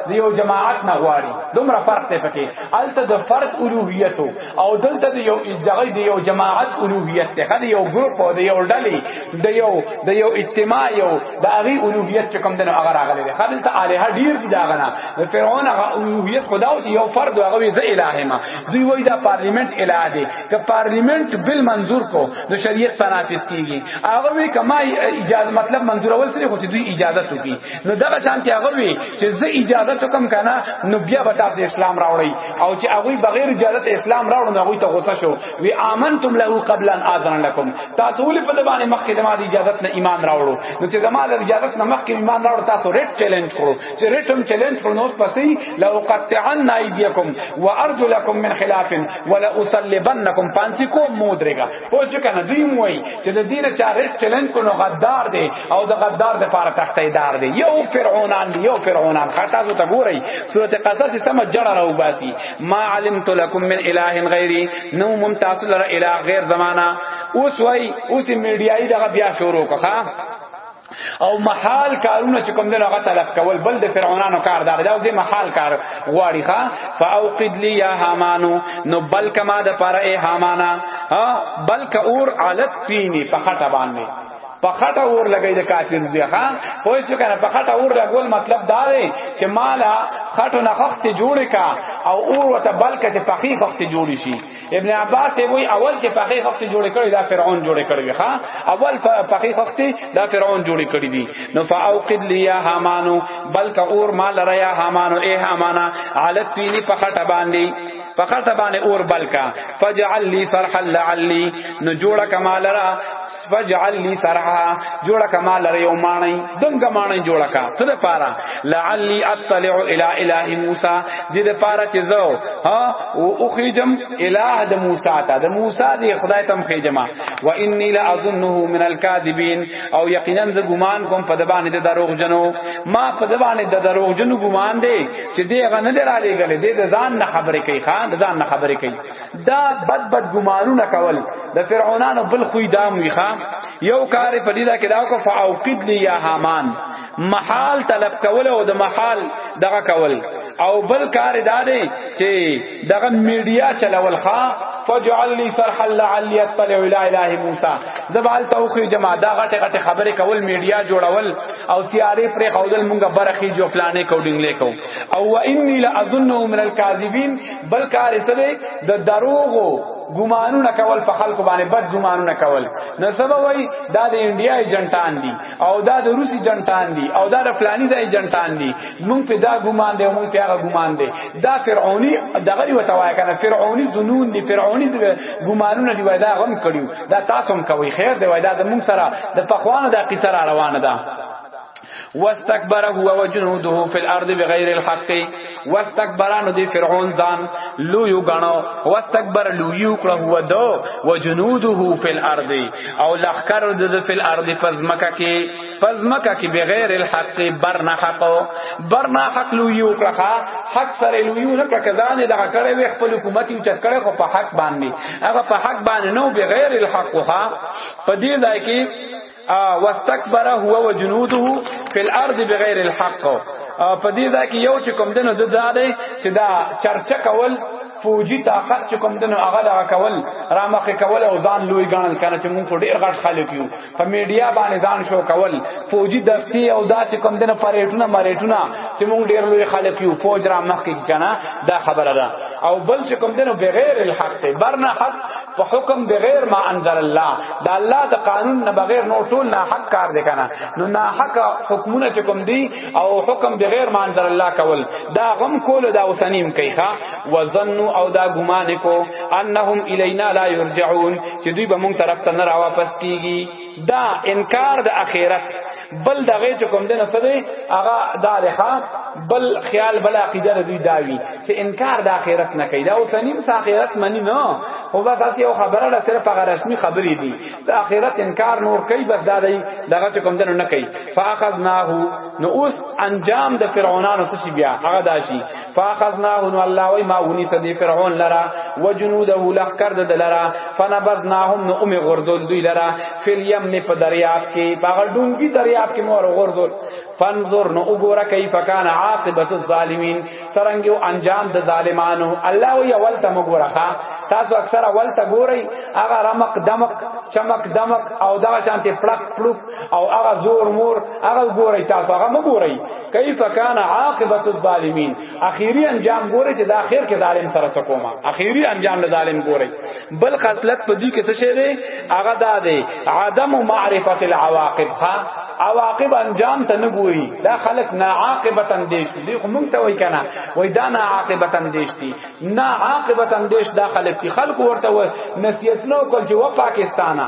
د یو جماعت نه غواړي دومره فرق دی پکې الته د فرد الوهیت او دلته د یو دغه د یو جماعت الوهیت ته خدای یو ګروپ او د یو ډلې د یو د یو اجتماع یو د هغه الوهیت چې کوم دنه هغه راغلی دی خدای ته الہ ډیر دی دا غنا د فرعون هغه الوهیت خدا او یو فرد هغه زه الہ ما دوی وای دا پارلیمنت الہ دی که پارلیمنت بل منظور کو نو شریعت ته نافذ کیږي هغه وی کما اجازه مطلب منظور اول سره خو چې دوی اجازه تو کی نو دغه شانتي هغه وی چې زه اجازه تو کم کنه نو بیا به تاسو اسلام راوړی او چې هغه بغیر اجازه اسلام راوړ نو هغه ته غوسه شو وی امنتم له قبل ان اذن لكم تاسو ولې په دبانې مخکې دما دی اجازه نه ایمان راوړو نو چې زما د اجازه نه مخکې ایمان راوړ تاسو ریټ چیلنج کړو چې ریټم چیلنج کړو نو پسې لو قطعن ایدیکم وارجلکم من خلاف ولا اصلبنکم پانسی کو مودرګه پوه شو کنه دوی موي چې د دینه چا ریټ چیلنج کو نو غدار دی او د غدار د پاره تختې دار دی یو فرعونان دی یو فرعونان خاطا زو ته ګوري سورۃ قصص سم جړه راو باسي ما علمت لكم من اله غیری نو ممتاز لره اله غیر زمانہ اوس وای اوس میډیای دغه بیا شروع کړه او محال کارونه چې کوم دغه هغه تلف کول بل د فرعونانو کار دا دا د محال کار غواړي ښا فاوقد لي يا هامانو نو بل کما د پر اي هامانا ها بلک اور علت تيني په خټه باندې په خټه اور لګي د کافر دی ښا خو څه کنه په خټه اور لګول مطلب دا دی چې مالا خټه نه خخت جوړه کا او اور وته بلک چې پخې خخت جوړی شي ابن عباس وی اول چې په حقیقت وخت جوړ کړی دا فرعون جوړ کړی ښا اول په حقیقت وخت دا فرعون جوړ کړی دی نو فاوقد لیا حمانو بلک اور مال ریا حمانو اے حمانا علت ویلی په خټه باندې په خټه باندې اور بلکا فجعل لی صرحا لعلی نو جوړه کمال را فجعل لي سرعا جوړه کما لره یو مانای دنګ مانای جوړه کا څه ده پارا لعلی اطلع الى اله موسی دې ده پارا چې زو ها او اخیجم اله د موسی ته د موسی دې خدای تم خیجما و انی لا اظنه من الكاذبین او یقینا ز ګمان کوم په دبانې د دروغ جنو ما په دبانې د دروغ جنو ګمان دی چې دې غنه درالې غلې دې ځان نه خبرې کوي خان ځان نه خبرې کوي دا بد بد ګمانونه کول د فرعونانو بل خوې دام وی خام یو کار په دې دا کې دا کو فاوقد لی یا حامان محال طلب کول او د محال دغه کول او بل کار دا دی چې دغه میډیا چلول ښا فجعل لي صرحا لعلي اطلع الى اله موسى زبال توخي جما دا غټه غټه خبره کول میډیا جوړول او سیاره پر خودل مونږه برخي جو پلانې کوډینګ لیکو او واني لاظنه من الكاذبين بل کار څه دی د دروغو ګمانونه کول په خلکو باندې بد ګمانونه کول نو سبا وای دا د انډیا ایجنټان دي او دا د روسي ایجنټان دي او دا د فلاني ځای ایجنټان دي مونږ په دا ګمان دی مونږ په هغه ګمان دی دا فرعوني دغه یو توای کنه فرعوني جنون دي فرعوني ګمانونه دی وای دا غم کړیو دا تاسو هم کوي خیر دی وای دا د مونږ سره د پخوانو د قصه روانه ده واستكبر هو وجنوده في الارض بغير الحق واستكبر نو دی فرعون ځان لو یو غنو واستكبر لو یو کړه هو دو وجنوده في الارض او لخر د في الارض پزمکه کې پزمکه کې بغیر الحق برنا حق برنا حق لو یو کړه حق سره لو یو نه کړه کزان دغه کړه وی خپل حکومت یو چت کړه خو په حق باندې هغه په حق باندې نو بغیر الحق ها په دې ځای کې واستكبر هو وجنوده في الارض بغير الحق په دې ځای کې یو چې کوم دنو د دا دی چې دا چرچا کول فوجي طاقت چې کوم دنو هغه دا کول رامخه کول او ځان لوی ګڼل کنه چې مونږ ډیر غټ خلک یو په میډیا باندې ځان شو کول فوجي دستی او دا چې کوم دنو پریټونه مریټونه چې مونږ ډیر لوی خلک یو فوج رامخه کنه دا خبره ده او بل چې کوم دنو بغیر الحق برنه حق په حکم بغیر ما انزل الله دا الله د قانون نه بغیر نو ټول نه حق کار دی کنه نو نه حق حکمونه چې کوم دی او حکم بغیر ما انزل الله کول دا غم کول دا وسنیم کوي ښا وظنوا او دا ګمان کو انهم الینا لا یرجعون چې دوی به مونږ طرف ته نه را واپس کیږي دا انکار د اخرت بل دغه چې کوم دنه څه دی هغه دالخه بل خیال بل عقیده ردی داوی چې انکار د اخرت نه کوي دا اوس نیم اخرت منی نه خو بس اسی یو خبره ده صرف هغه رسمي خبرې دي د اخرت انکار نور کوي بس دا دی دغه چې کوم دنه نه کوي فاخذناه نو اوس انجام د فرعونانو څه بیا هغه داشي فاخذناه نو الله وای ما ونی سدی فرعون لرا وجنوده لخر د لرا فنبذناهم نو ام غرزول دوی لرا فل یمن په دریاب کې باغ ډونګي دریاب کې مور غرزول فانظر نو وګوره کیف کان عاقبت الظالمین ترنګ انجام د ظالمانو الله وای اول ته وګوره تاسو اکثر اول ته ګورئ هغه رمق دمق چمق دمق او دا شانته پړق پړق او هغه زور مور هغه ګورئ تاسو هغه مګورئ کیف کان عاقبت الظالمین اخیری انجام ګوره چې دا اخر کې ظالم سره سکوما اخیری انجام له ظالم ګوره بل خاصلت په دې کې څه شه دی هغه دا دی عدم معرفت العواقب ها عواقب انجام ته نه ګوري دا خلک نا عاقبت اندیش دي خو مونږ ته وای کنه وای دا نا عاقبت اندیش دي نا عاقبت اندیش دا خلک دي خلک ورته نصیحت نو کول چې و پاکستانه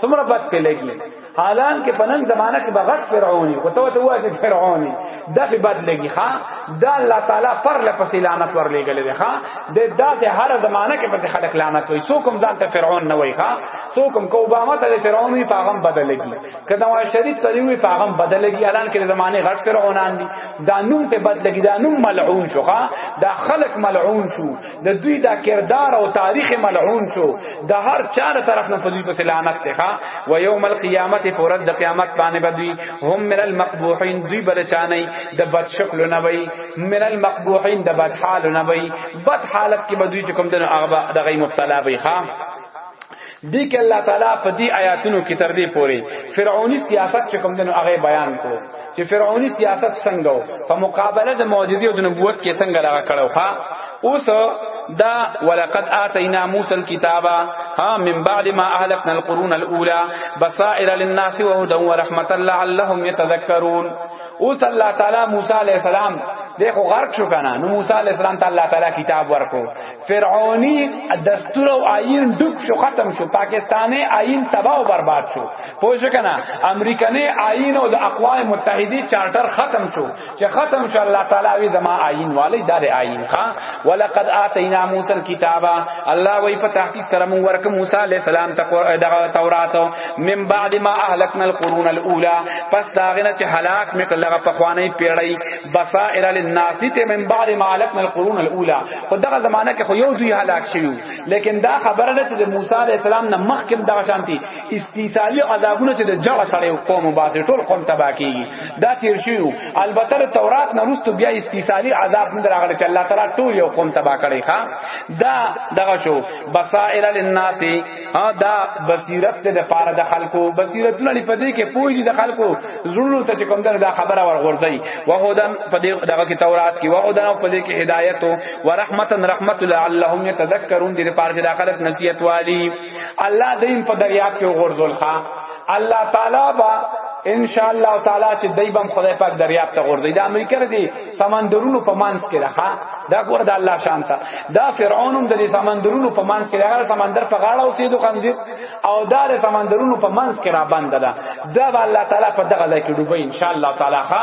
څومره بد په لګي حالان کې پنن زمانہ کې بغت فرعونی خو ته ته واجه فرعونی دا په بد لګي ها دا الله تعالی پر لپس لعنت ور لګل دی ها د داسې هر زمانہ کې پس خلق لعنت وي سو کوم ځان ته فرعون نه وي ها سو کوم کو اوباما ته فرعونی پاغم بدل لګي کدا وا شریف ته وی پاغم بدل لګي حالان کې زمانه غټ فرعونان دي دا نوم ته بد لګي دا نوم ملعون شو ها دا خلق ملعون شو د دوی دا کردار او تاریخ ملعون شو د هر چا نه طرف نه فضیل پس لعنت ته و یوم القیامت پرد د قیامت باندې بدوی هم من المقبوحین دوی بل چانه د بد شکل نه وای من المقبوحین د بد حال نه وای بد حالت کې بدوی چې کوم د هغه د غي مبتلا وای ها دې کې الله تعالی په دې آیاتونو کې تر دې پوري فرعوني سیاست چې کوم دنو هغه بیان کړو چې فرعوني سیاست څنګه و په مقابله د معجزې او د نبوت کې څنګه لغه کړو ها اوس دا ولقد اتینا موسی الكتاب ها من بعد ما اهلكنا القرون الاولى بصائر للناس وهدى ورحمه لعلهم يتذكرون اوس الله تعالی موسی علیہ السلام دیکھو غرق شو کنه نو موسی علیہ السلام ته الله تعالی کتاب ورکو فرعونی دستور او آئین ډوب شو ختم شو پاکستاني آئین تباہ او برباد شو پوه شو کنه امریکاني آئین او د اقوام متحده چارټر ختم شو چې ختم شو الله تعالی وی زما آئین والی دار آئین ښا ولقد اتینا موسی الكتاب الله وی په تحقیق سره مون ورک موسی علی السلام ته تورات من بعد ما اهلکنا القرون الاولى پس داغنه چې هلاک مکلغه په خوانی پیړی بصائر للناس ته من بعد ما اهلکنا القرون الاولى په دغه زمانہ کې خو یو دوی هلاک شوی لیکن دا خبره ده چې د موسی علی السلام نه مخکې دغه شانتي استیصالی عذابونه چې د جړه سره قوم باندې ټول قوم تبا کیږي دا تیر شوی البته تورات نه وروسته بیا استیصالی عذاب نه راغلی چې الله تعالی ټول یو قوم تبا کړي ښا دا دغه شو بصائر للناس ها دا بصیرت ته د پاره د خلکو بصیرت لړي په دې کې پوهیږي د خلکو زړونو ته کوم دا خبره ورغورځي وهدن په دې دغه کې تورات کې وهدن په دې کې هدایت او رحمتن رحمت لعلهم يتذكرون دې لپاره چې د خلک نصیحت والی الله دین په دریاب کې غورځول ښا الله تعالی با ان شاء الله تعالی چې دایبم خدای پاک دریاب ته غورځي د امریکا دی سمندرونو په مانس کې راخه دا ګور د الله شان تا دا فرعون هم د سمندرونو په مانس کې راغله سمندر په غاړه او سیدو خنځیر او دا د سمندرونو په مانس کې را بند ده دا الله تعالی په دغه ځای کې ډوبه ان شاء الله تعالی ښا